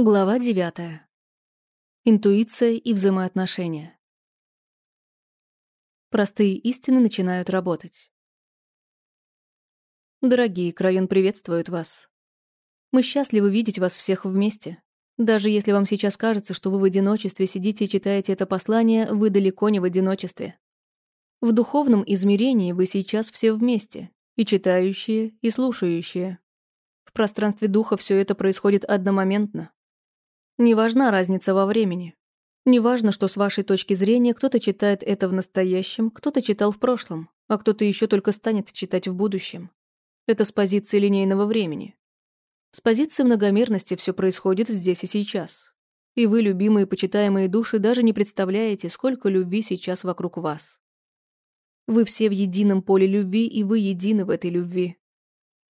Глава девятая. Интуиция и взаимоотношения. Простые истины начинают работать. Дорогие, Крайон приветствует вас. Мы счастливы видеть вас всех вместе. Даже если вам сейчас кажется, что вы в одиночестве сидите и читаете это послание, вы далеко не в одиночестве. В духовном измерении вы сейчас все вместе, и читающие, и слушающие. В пространстве духа все это происходит одномоментно. Не важна разница во времени. Не важно, что с вашей точки зрения кто-то читает это в настоящем, кто-то читал в прошлом, а кто-то еще только станет читать в будущем. Это с позиции линейного времени. С позиции многомерности все происходит здесь и сейчас. И вы, любимые почитаемые души, даже не представляете, сколько любви сейчас вокруг вас. Вы все в едином поле любви, и вы едины в этой любви.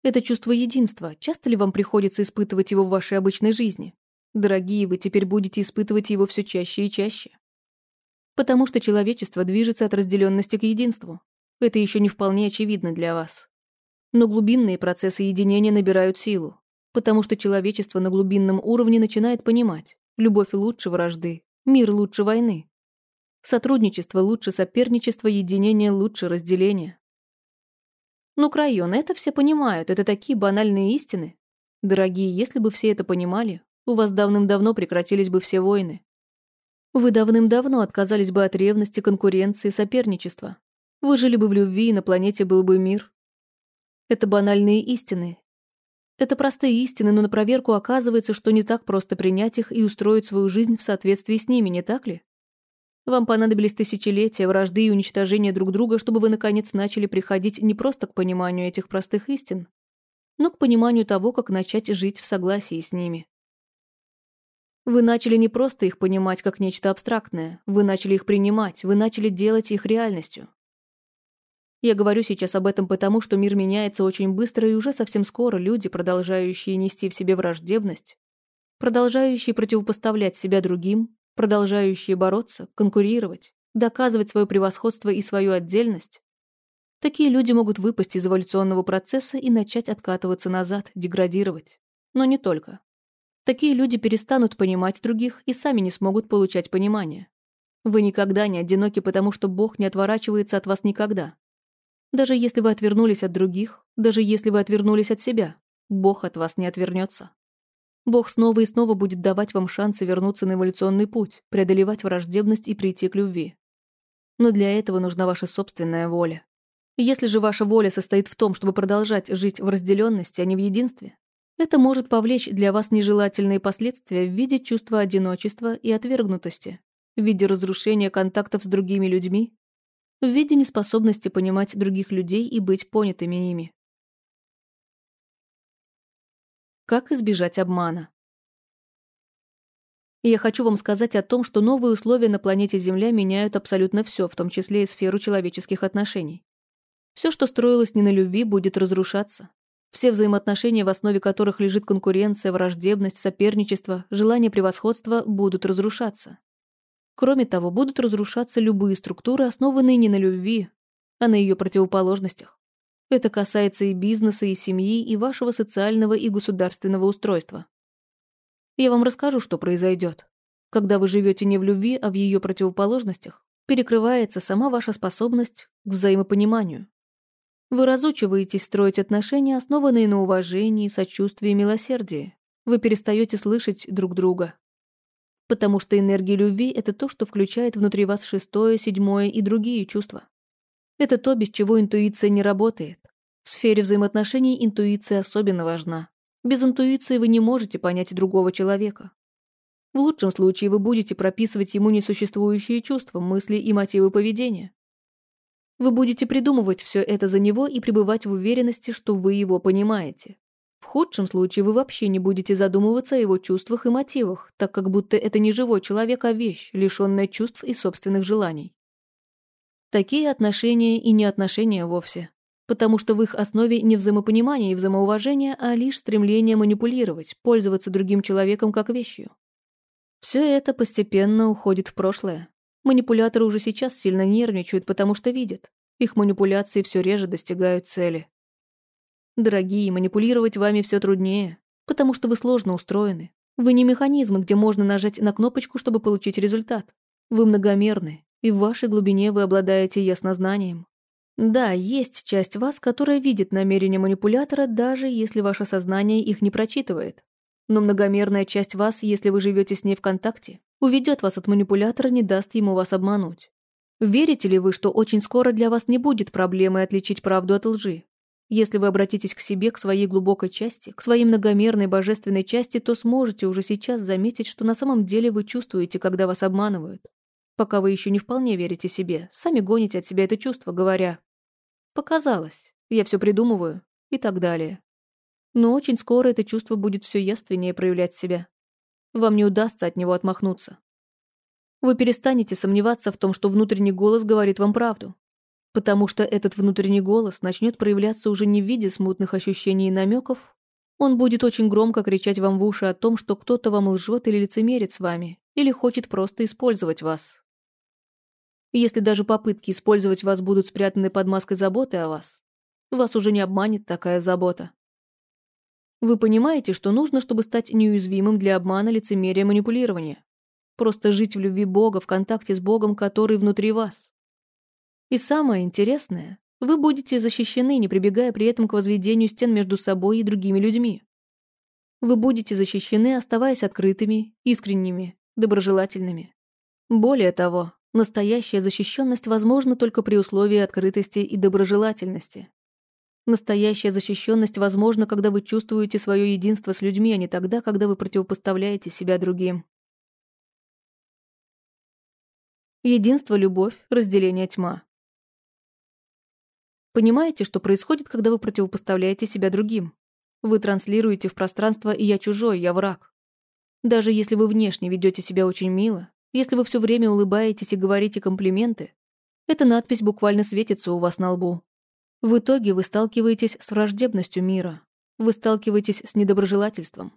Это чувство единства, часто ли вам приходится испытывать его в вашей обычной жизни? Дорогие, вы теперь будете испытывать его все чаще и чаще. Потому что человечество движется от разделенности к единству. Это еще не вполне очевидно для вас. Но глубинные процессы единения набирают силу, потому что человечество на глубинном уровне начинает понимать, любовь лучше вражды, мир лучше войны. Сотрудничество лучше соперничества, единение лучше разделения. Ну, Крайон, это все понимают, это такие банальные истины. Дорогие, если бы все это понимали, у вас давным-давно прекратились бы все войны. Вы давным-давно отказались бы от ревности, конкуренции, соперничества. Вы жили бы в любви, и на планете был бы мир. Это банальные истины. Это простые истины, но на проверку оказывается, что не так просто принять их и устроить свою жизнь в соответствии с ними, не так ли? Вам понадобились тысячелетия вражды и уничтожения друг друга, чтобы вы, наконец, начали приходить не просто к пониманию этих простых истин, но к пониманию того, как начать жить в согласии с ними. Вы начали не просто их понимать как нечто абстрактное, вы начали их принимать, вы начали делать их реальностью. Я говорю сейчас об этом потому, что мир меняется очень быстро, и уже совсем скоро люди, продолжающие нести в себе враждебность, продолжающие противопоставлять себя другим, продолжающие бороться, конкурировать, доказывать свое превосходство и свою отдельность, такие люди могут выпасть из эволюционного процесса и начать откатываться назад, деградировать. Но не только. Такие люди перестанут понимать других и сами не смогут получать понимание. Вы никогда не одиноки, потому что Бог не отворачивается от вас никогда. Даже если вы отвернулись от других, даже если вы отвернулись от себя, Бог от вас не отвернется. Бог снова и снова будет давать вам шансы вернуться на эволюционный путь, преодолевать враждебность и прийти к любви. Но для этого нужна ваша собственная воля. Если же ваша воля состоит в том, чтобы продолжать жить в разделенности, а не в единстве, это может повлечь для вас нежелательные последствия в виде чувства одиночества и отвергнутости, в виде разрушения контактов с другими людьми, в виде неспособности понимать других людей и быть понятыми ими. Как избежать обмана? я хочу вам сказать о том, что новые условия на планете Земля меняют абсолютно все, в том числе и сферу человеческих отношений. Все, что строилось не на любви, будет разрушаться. Все взаимоотношения, в основе которых лежит конкуренция, враждебность, соперничество, желание превосходства, будут разрушаться. Кроме того, будут разрушаться любые структуры, основанные не на любви, а на ее противоположностях. Это касается и бизнеса, и семьи, и вашего социального и государственного устройства. Я вам расскажу, что произойдет. Когда вы живете не в любви, а в ее противоположностях, перекрывается сама ваша способность к взаимопониманию. Вы разучиваетесь строить отношения, основанные на уважении, сочувствии и милосердии. Вы перестаете слышать друг друга. Потому что энергия любви — это то, что включает внутри вас шестое, седьмое и другие чувства. Это то, без чего интуиция не работает. В сфере взаимоотношений интуиция особенно важна. Без интуиции вы не можете понять другого человека. В лучшем случае вы будете прописывать ему несуществующие чувства, мысли и мотивы поведения. Вы будете придумывать все это за него и пребывать в уверенности, что вы его понимаете. В худшем случае вы вообще не будете задумываться о его чувствах и мотивах, так как будто это не живой человек, а вещь, лишенная чувств и собственных желаний. Такие отношения и не отношения вовсе, потому что в их основе не взаимопонимание и взаимоуважение, а лишь стремление манипулировать, пользоваться другим человеком как вещью. Все это постепенно уходит в прошлое, Манипуляторы уже сейчас сильно нервничают, потому что видят. Их манипуляции все реже достигают цели. Дорогие, манипулировать вами все труднее, потому что вы сложно устроены. Вы не механизм, где можно нажать на кнопочку, чтобы получить результат. Вы многомерны, и в вашей глубине вы обладаете яснознанием. Да, есть часть вас, которая видит намерения манипулятора, даже если ваше сознание их не прочитывает. Но многомерная часть вас, если вы живете с ней в контакте, уведет вас от манипулятора, не даст ему вас обмануть. Верите ли вы, что очень скоро для вас не будет проблемы отличить правду от лжи? Если вы обратитесь к себе, к своей глубокой части, к своей многомерной божественной части, то сможете уже сейчас заметить, что на самом деле вы чувствуете, когда вас обманывают. Пока вы еще не вполне верите себе, сами гоните от себя это чувство, говоря «показалось», «я все придумываю» и так далее. Но очень скоро это чувство будет все яственнее проявлять себя. Вам не удастся от него отмахнуться. Вы перестанете сомневаться в том, что внутренний голос говорит вам правду, потому что этот внутренний голос начнет проявляться уже не в виде смутных ощущений и намеков, он будет очень громко кричать вам в уши о том, что кто-то вам лжет или лицемерит с вами, или хочет просто использовать вас. Если даже попытки использовать вас будут спрятаны под маской заботы о вас, вас уже не обманет такая забота. Вы понимаете, что нужно, чтобы стать неуязвимым для обмана, лицемерия, манипулирования. Просто жить в любви Бога, в контакте с Богом, который внутри вас. И самое интересное, вы будете защищены, не прибегая при этом к возведению стен между собой и другими людьми. Вы будете защищены, оставаясь открытыми, искренними, доброжелательными. Более того, настоящая защищенность возможна только при условии открытости и доброжелательности. Настоящая защищенность возможна, когда вы чувствуете свое единство с людьми, а не тогда, когда вы противопоставляете себя другим. Единство, любовь, разделение тьма. Понимаете, что происходит, когда вы противопоставляете себя другим? Вы транслируете в пространство «я чужой, я враг». Даже если вы внешне ведете себя очень мило, если вы все время улыбаетесь и говорите комплименты, эта надпись буквально светится у вас на лбу. В итоге вы сталкиваетесь с враждебностью мира, вы сталкиваетесь с недоброжелательством.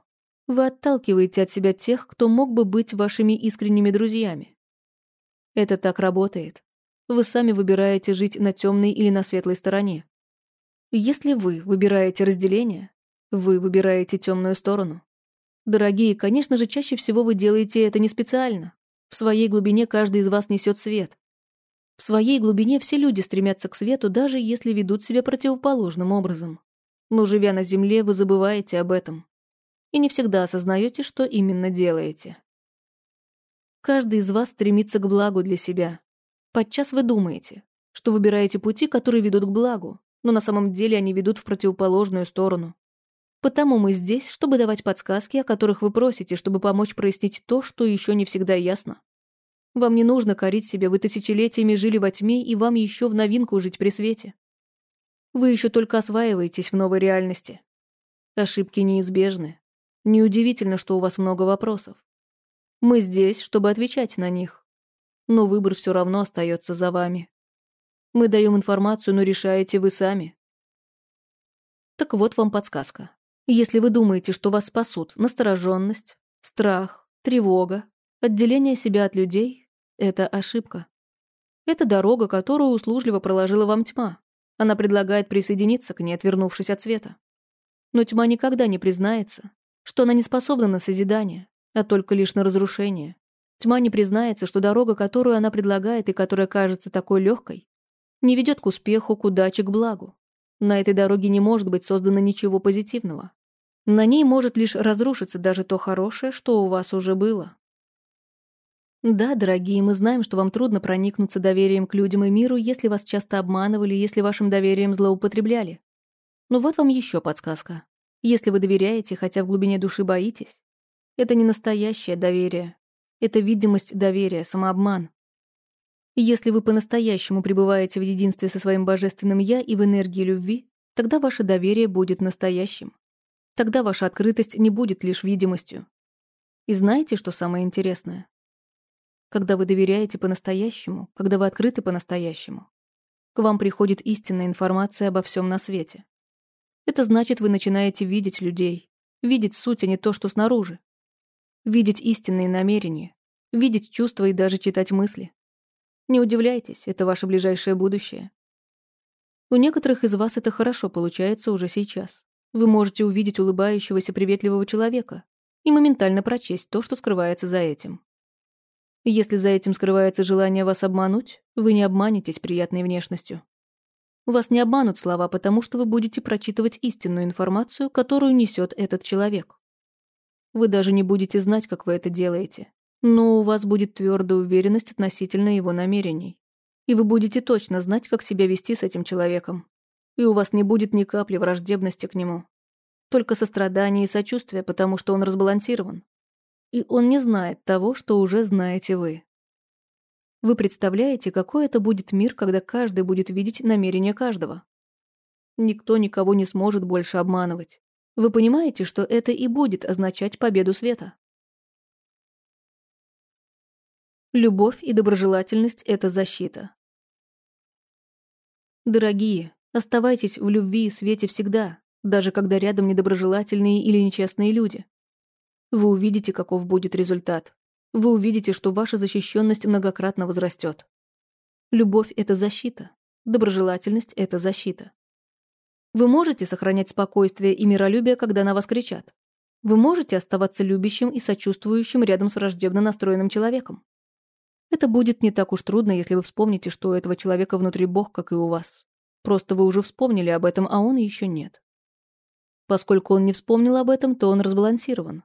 Вы отталкиваете от себя тех, кто мог бы быть вашими искренними друзьями. Это так работает. Вы сами выбираете жить на темной или на светлой стороне. Если вы выбираете разделение, вы выбираете темную сторону. Дорогие, конечно же, чаще всего вы делаете это не специально. В своей глубине каждый из вас несет свет. В своей глубине все люди стремятся к свету, даже если ведут себя противоположным образом. Но живя на Земле, вы забываете об этом. И не всегда осознаете, что именно делаете. Каждый из вас стремится к благу для себя, Подчас вы думаете, что выбираете пути, которые ведут к благу, но на самом деле они ведут в противоположную сторону. Потому мы здесь, чтобы давать подсказки, о которых вы просите, чтобы помочь прояснить то, что еще не всегда ясно. Вам не нужно корить себя, вы тысячелетиями жили во тьме, и вам еще в новинку жить при свете. Вы еще только осваиваетесь в новой реальности. Ошибки неизбежны. Неудивительно, что у вас много вопросов. Мы здесь, чтобы отвечать на них но выбор все равно остается за вами. Мы даем информацию, но решаете вы сами. Так вот вам подсказка. Если вы думаете, что вас спасут настороженность, страх, тревога, отделение себя от людей, это ошибка. Это дорога, которую услужливо проложила вам тьма. Она предлагает присоединиться к ней, отвернувшись от света. Но тьма никогда не признается, что она не способна на созидание, а только лишь на разрушение. Тьма не признается, что дорога, которую она предлагает и которая кажется такой легкой, не ведет к успеху, к удаче, к благу. На этой дороге не может быть создано ничего позитивного. На ней может лишь разрушиться даже то хорошее, что у вас уже было. Да, дорогие, мы знаем, что вам трудно проникнуться доверием к людям и миру, если вас часто обманывали, если вашим доверием злоупотребляли. Но вот вам еще подсказка. Если вы доверяете, хотя в глубине души боитесь, это не настоящее доверие, это видимость доверия, самообман. Если вы по-настоящему пребываете в единстве со своим божественным «я» и в энергии любви, тогда ваше доверие будет настоящим. Тогда ваша открытость не будет лишь видимостью. И знаете, что самое интересное? Когда вы доверяете по-настоящему, когда вы открыты по-настоящему, к вам приходит истинная информация обо всем на свете. Это значит, вы начинаете видеть людей, видеть суть, а не то, что снаружи. Видеть истинные намерения, видеть чувства и даже читать мысли. Не удивляйтесь, это ваше ближайшее будущее. У некоторых из вас это хорошо получается уже сейчас. Вы можете увидеть улыбающегося приветливого человека, и моментально прочесть то, что скрывается за этим. Если за этим скрывается желание вас обмануть, вы не обманетесь приятной внешностью. Вас не обманут слова, потому что вы будете прочитывать истинную информацию, которую несет этот человек. Вы даже не будете знать, как вы это делаете, но у вас будет твердая уверенность относительно его намерений. И вы будете точно знать, как себя вести с этим человеком. И у вас не будет ни капли враждебности к нему. Только сострадание и сочувствие, потому что он разбалансирован. И он не знает того, что уже знаете вы. Вы представляете, какой это будет мир, когда каждый будет видеть намерения каждого? Никто никого не сможет больше обманывать. Вы понимаете, что это и будет означать победу света? Любовь и доброжелательность — это защита. Дорогие, оставайтесь в любви и свете всегда, даже когда рядом недоброжелательные или нечестные люди. Вы увидите, каков будет результат. Вы увидите, что ваша защищенность многократно возрастет. Любовь — это защита. Доброжелательность — это защита. Вы можете сохранять спокойствие и миролюбие, когда на вас кричат. Вы можете оставаться любящим и сочувствующим рядом с враждебно настроенным человеком. Это будет не так уж трудно, если вы вспомните, что у этого человека внутри Бог, как и у вас. Просто вы уже вспомнили об этом, а он еще нет. Поскольку он не вспомнил об этом, то он разбалансирован.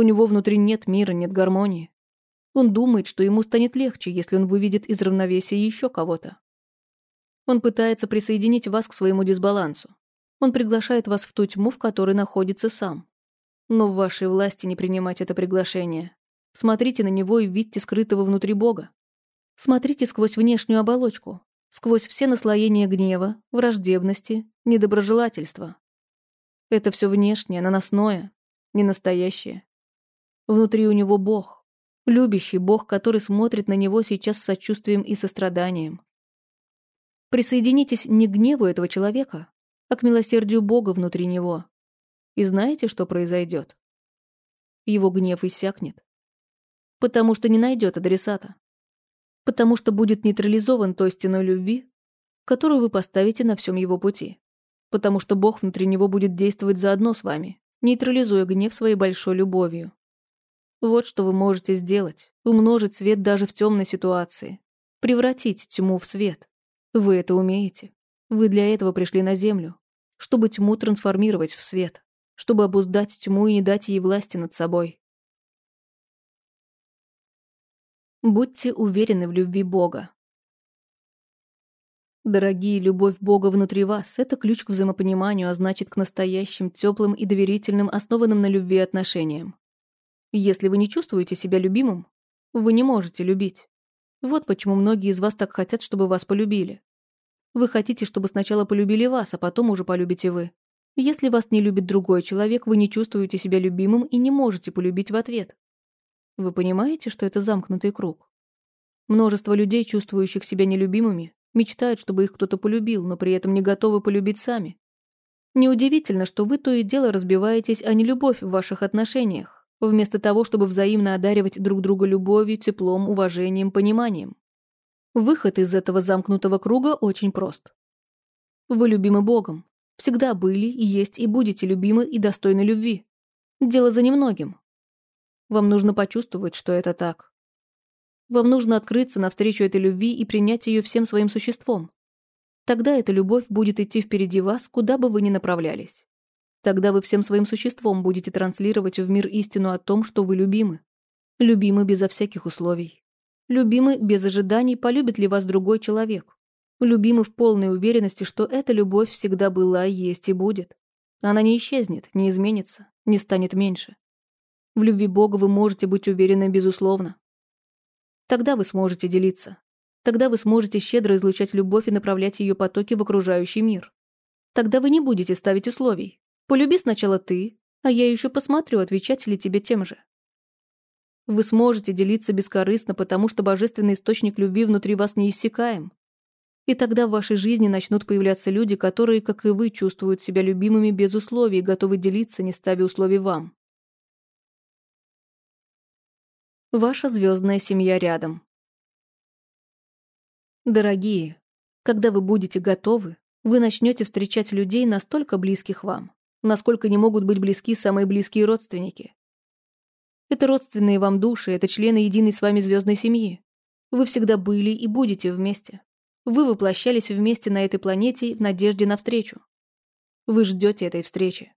У него внутри нет мира, нет гармонии. Он думает, что ему станет легче, если он выведет из равновесия еще кого-то. Он пытается присоединить вас к своему дисбалансу. Он приглашает вас в ту тьму, в которой находится сам. Но в вашей власти не принимать это приглашение. Смотрите на него и видите скрытого внутри Бога. Смотрите сквозь внешнюю оболочку, сквозь все наслоения гнева, враждебности, недоброжелательства. Это все внешнее, наносное, не настоящее. Внутри у него Бог, Любящий Бог, который смотрит на него сейчас с сочувствием и состраданием. Присоединитесь не к гневу этого человека, а к милосердию Бога внутри него. И знаете, что произойдет? Его гнев иссякнет. Потому что не найдет адресата. Потому что будет нейтрализован той стеной любви, которую вы поставите на всем его пути. Потому что Бог внутри него будет действовать заодно с вами, нейтрализуя гнев своей большой любовью. Вот что вы можете сделать. Умножить свет даже в темной ситуации. Превратить тьму в свет. Вы это умеете. Вы для этого пришли на Землю. Чтобы тьму трансформировать в свет. Чтобы обуздать тьму и не дать ей власти над собой. Будьте уверены в любви Бога. Дорогие, любовь Бога внутри вас – это ключ к взаимопониманию, а значит, к настоящим, теплым и доверительным, основанным на любви отношениям. Если вы не чувствуете себя любимым, вы не можете любить. Вот почему многие из вас так хотят, чтобы вас полюбили. Вы хотите, чтобы сначала полюбили вас, а потом уже полюбите вы. Если вас не любит другой человек, вы не чувствуете себя любимым и не можете полюбить в ответ. Вы понимаете, что это замкнутый круг? Множество людей, чувствующих себя нелюбимыми, мечтают, чтобы их кто-то полюбил, но при этом не готовы полюбить сами. Неудивительно, что вы то и дело разбиваетесь о нелюбовь в ваших отношениях вместо того, чтобы взаимно одаривать друг друга любовью, теплом, уважением, пониманием. Выход из этого замкнутого круга очень прост. Вы любимы Богом. Всегда были, есть и будете любимы и достойны любви. Дело за немногим. Вам нужно почувствовать, что это так. Вам нужно открыться навстречу этой любви и принять ее всем своим существом. Тогда эта любовь будет идти впереди вас, куда бы вы ни направлялись. Тогда вы всем своим существом будете транслировать в мир истину о том, что вы любимы. Любимы безо всяких условий. Любимы без ожиданий, полюбит ли вас другой человек. Любимы в полной уверенности, что эта любовь всегда была, есть и будет. Она не исчезнет, не изменится, не станет меньше. В любви Бога вы можете быть уверены безусловно. Тогда вы сможете делиться. Тогда вы сможете щедро излучать любовь и направлять ее потоки в окружающий мир. Тогда вы не будете ставить условий, Полюби сначала ты, а я еще посмотрю, отвечать ли тебе тем же. Вы сможете делиться бескорыстно, потому что божественный источник любви внутри вас неиссякаем. И тогда в вашей жизни начнут появляться люди, которые, как и вы, чувствуют себя любимыми без условий и готовы делиться, не ставя условий вам. Ваша звездная семья рядом. Дорогие, когда вы будете готовы, вы начнете встречать людей настолько близких вам, насколько не могут быть близки самые близкие родственники. Это родственные вам души, это члены единой с вами звездной семьи. Вы всегда были и будете вместе. Вы воплощались вместе на этой планете в надежде на встречу. Вы ждете этой встречи.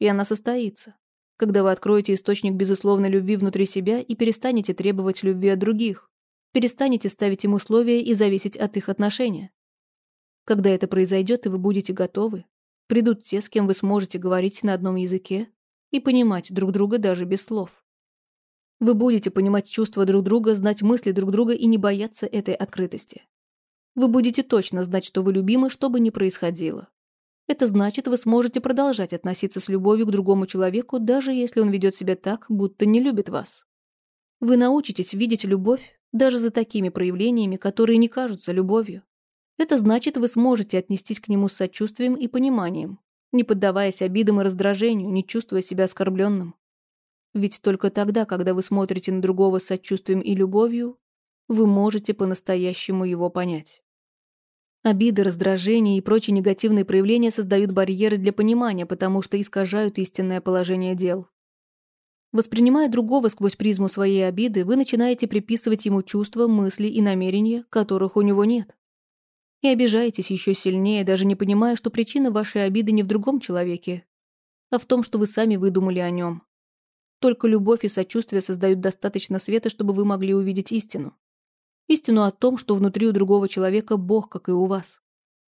И она состоится, когда вы откроете источник безусловной любви внутри себя и перестанете требовать любви от других, перестанете ставить им условия и зависеть от их отношения. Когда это произойдет, и вы будете готовы, придут те, с кем вы сможете говорить на одном языке и понимать друг друга даже без слов. Вы будете понимать чувства друг друга, знать мысли друг друга и не бояться этой открытости. Вы будете точно знать, что вы любимы, что бы ни происходило. Это значит, вы сможете продолжать относиться с любовью к другому человеку, даже если он ведет себя так, будто не любит вас. Вы научитесь видеть любовь даже за такими проявлениями, которые не кажутся любовью. Это значит, вы сможете отнестись к нему с сочувствием и пониманием, не поддаваясь обидам и раздражению, не чувствуя себя оскорбленным. Ведь только тогда, когда вы смотрите на другого с сочувствием и любовью, вы можете по-настоящему его понять. Обиды, раздражения и прочие негативные проявления создают барьеры для понимания, потому что искажают истинное положение дел. Воспринимая другого сквозь призму своей обиды, вы начинаете приписывать ему чувства, мысли и намерения, которых у него нет. И обижаетесь еще сильнее, даже не понимая, что причина вашей обиды не в другом человеке, а в том, что вы сами выдумали о нем. Только любовь и сочувствие создают достаточно света, чтобы вы могли увидеть истину. Истину о том, что внутри у другого человека Бог, как и у вас.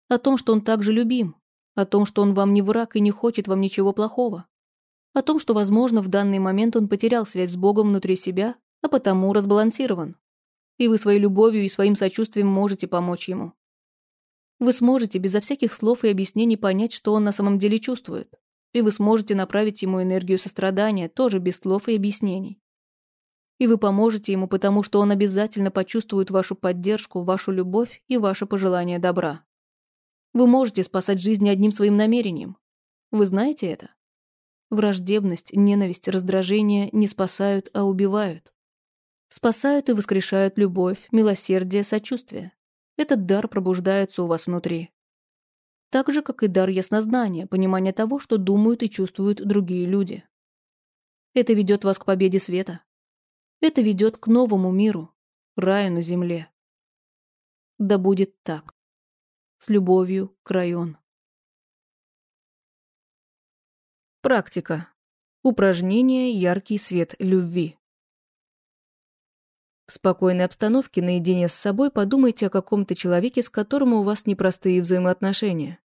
О том, что он также любим. О том, что он вам не враг и не хочет вам ничего плохого. О том, что, возможно, в данный момент он потерял связь с Богом внутри себя, а потому разбалансирован. И вы своей любовью и своим сочувствием можете помочь ему. Вы сможете безо всяких слов и объяснений понять, что он на самом деле чувствует. И вы сможете направить ему энергию сострадания, тоже без слов и объяснений. И вы поможете ему, потому что он обязательно почувствует вашу поддержку, вашу любовь и ваше пожелание добра. Вы можете спасать жизни одним своим намерением. Вы знаете это? Враждебность, ненависть, раздражение не спасают, а убивают. Спасают и воскрешают любовь, милосердие, сочувствие. Этот дар пробуждается у вас внутри. Так же, как и дар яснознания, понимание того, что думают и чувствуют другие люди. Это ведет вас к победе света, это ведет к новому миру, раю на земле. Да будет так. С любовью, Крайон. Практика. Упражнение «Яркий свет любви». В спокойной обстановке наедине с собой подумайте о каком-то человеке, с которым у вас непростые взаимоотношения.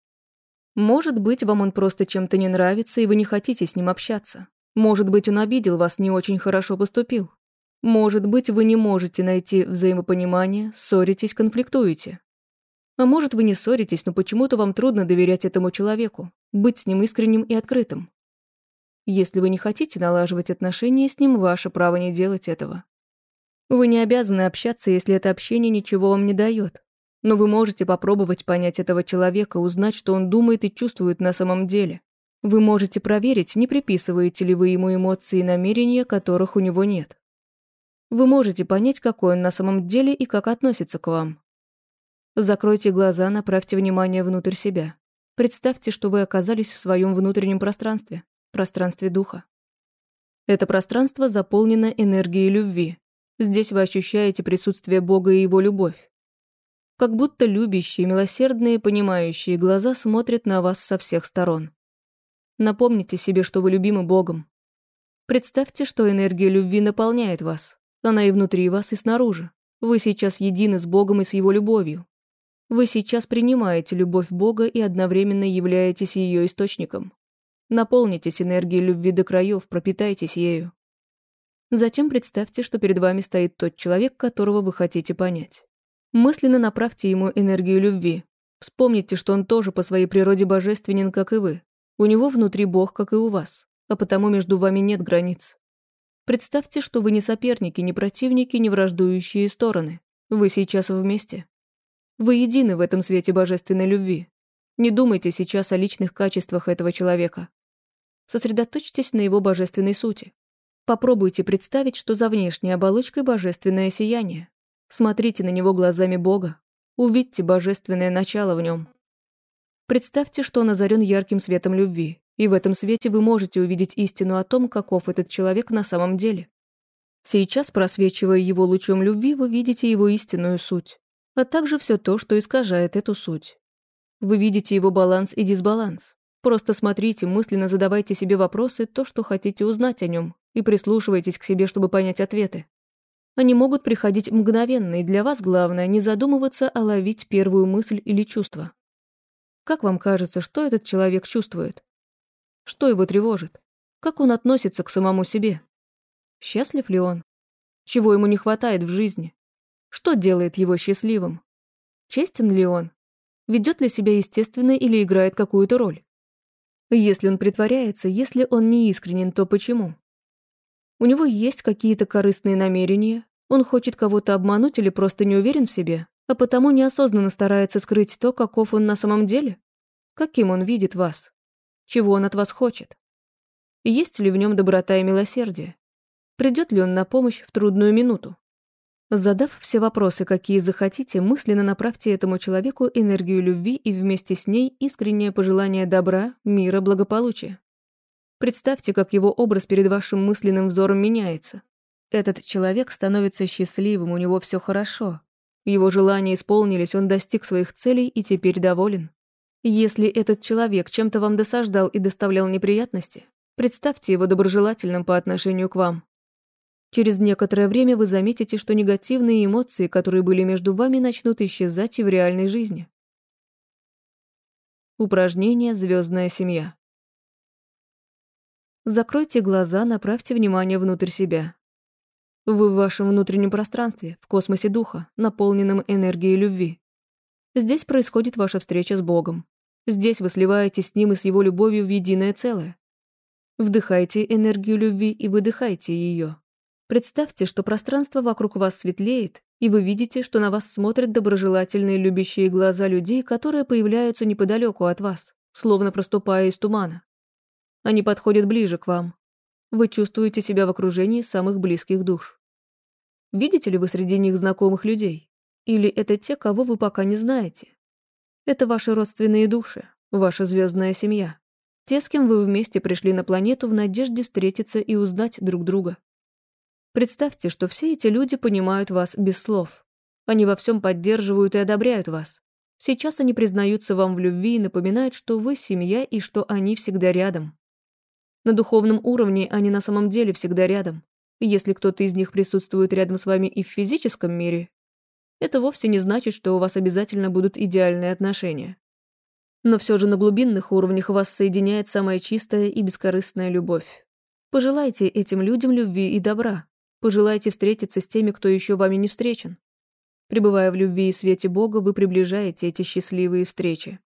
Может быть, вам он просто чем-то не нравится, и вы не хотите с ним общаться. Может быть, он обидел вас, не очень хорошо поступил. Может быть, вы не можете найти взаимопонимание, ссоритесь, конфликтуете. А может, вы не ссоритесь, но почему-то вам трудно доверять этому человеку, быть с ним искренним и открытым. Если вы не хотите налаживать отношения с ним, ваше право не делать этого. Вы не обязаны общаться, если это общение ничего вам не дает. Но вы можете попробовать понять этого человека, узнать, что он думает и чувствует на самом деле. Вы можете проверить, не приписываете ли вы ему эмоции и намерения, которых у него нет. Вы можете понять, какой он на самом деле и как относится к вам. Закройте глаза, направьте внимание внутрь себя. Представьте, что вы оказались в своем внутреннем пространстве, пространстве духа. Это пространство заполнено энергией любви. Здесь вы ощущаете присутствие Бога и Его любовь. Как будто любящие, милосердные, понимающие глаза смотрят на вас со всех сторон. Напомните себе, что вы любимы Богом. Представьте, что энергия любви наполняет вас. Она и внутри вас, и снаружи. Вы сейчас едины с Богом и с Его любовью. Вы сейчас принимаете любовь Бога и одновременно являетесь ее источником. Наполнитесь энергией любви до краев, пропитайтесь ею. Затем представьте, что перед вами стоит тот человек, которого вы хотите понять. Мысленно направьте ему энергию любви. Вспомните, что он тоже по своей природе божественен, как и вы. У него внутри Бог, как и у вас, а потому между вами нет границ. Представьте, что вы не соперники, не противники, не враждующие стороны. Вы сейчас вместе. Вы едины в этом свете божественной любви. Не думайте сейчас о личных качествах этого человека. Сосредоточьтесь на его божественной сути. Попробуйте представить, что за внешней оболочкой божественное сияние. Смотрите на него глазами Бога. Увидьте божественное начало в нем. Представьте, что он озарен ярким светом любви. И в этом свете вы можете увидеть истину о том, каков этот человек на самом деле. Сейчас, просвечивая его лучом любви, вы видите его истинную суть, а также все то, что искажает эту суть. Вы видите его баланс и дисбаланс. Просто смотрите, мысленно задавайте себе вопросы, то, что хотите узнать о нем, и прислушивайтесь к себе, чтобы понять ответы. Они могут приходить мгновенно, и для вас главное не задумываться, а ловить первую мысль или чувство. Как вам кажется, что этот человек чувствует? Что его тревожит? Как он относится к самому себе? Счастлив ли он? Чего ему не хватает в жизни? Что делает его счастливым? Честен ли он? Ведет ли себя естественно или играет какую-то роль? Если он притворяется, если он не искренен, то почему? У него есть какие-то корыстные намерения, он хочет кого-то обмануть или просто не уверен в себе, а потому неосознанно старается скрыть то, каков он на самом деле? Каким он видит вас? Чего он от вас хочет? Есть ли в нем доброта и милосердие? Придет ли он на помощь в трудную минуту? Задав все вопросы, какие захотите, мысленно направьте этому человеку энергию любви и вместе с ней искреннее пожелание добра, мира, благополучия. Представьте, как его образ перед вашим мысленным взором меняется. Этот человек становится счастливым, у него все хорошо. Его желания исполнились, он достиг своих целей и теперь доволен. Если этот человек чем-то вам досаждал и доставлял неприятности, представьте его доброжелательным по отношению к вам. Через некоторое время вы заметите, что негативные эмоции, которые были между вами, начнут исчезать и в реальной жизни. Упражнение «Звездная семья». Закройте глаза, направьте внимание внутрь себя. Вы в вашем внутреннем пространстве, в космосе духа, наполненном энергией любви. Здесь происходит ваша встреча с Богом. Здесь вы сливаетесь с Ним и с Его любовью в единое целое. Вдыхайте энергию любви и выдыхайте ее. Представьте, что пространство вокруг вас светлеет, и вы видите, что на вас смотрят доброжелательные любящие глаза людей, которые появляются неподалеку от вас, словно проступая из тумана. Они подходят ближе к вам. Вы чувствуете себя в окружении самых близких душ. Видите ли вы среди них знакомых людей? Или это те, кого вы пока не знаете? Это ваши родственные души, ваша звездная семья. Те, с кем вы вместе пришли на планету в надежде встретиться и узнать друг друга. Представьте, что все эти люди понимают вас без слов. Они во всем поддерживают и одобряют вас. Сейчас они признаются вам в любви и напоминают, что вы семья и что они всегда рядом. На духовном уровне они на самом деле всегда рядом. если кто-то из них присутствует рядом с вами и в физическом мире, это вовсе не значит, что у вас обязательно будут идеальные отношения. Но все же на глубинных уровнях вас соединяет самая чистая и бескорыстная любовь. Пожелайте этим людям любви и добра. Пожелайте встретиться с теми, кто еще вами не встречен. Пребывая в любви и свете Бога, вы приближаете эти счастливые встречи.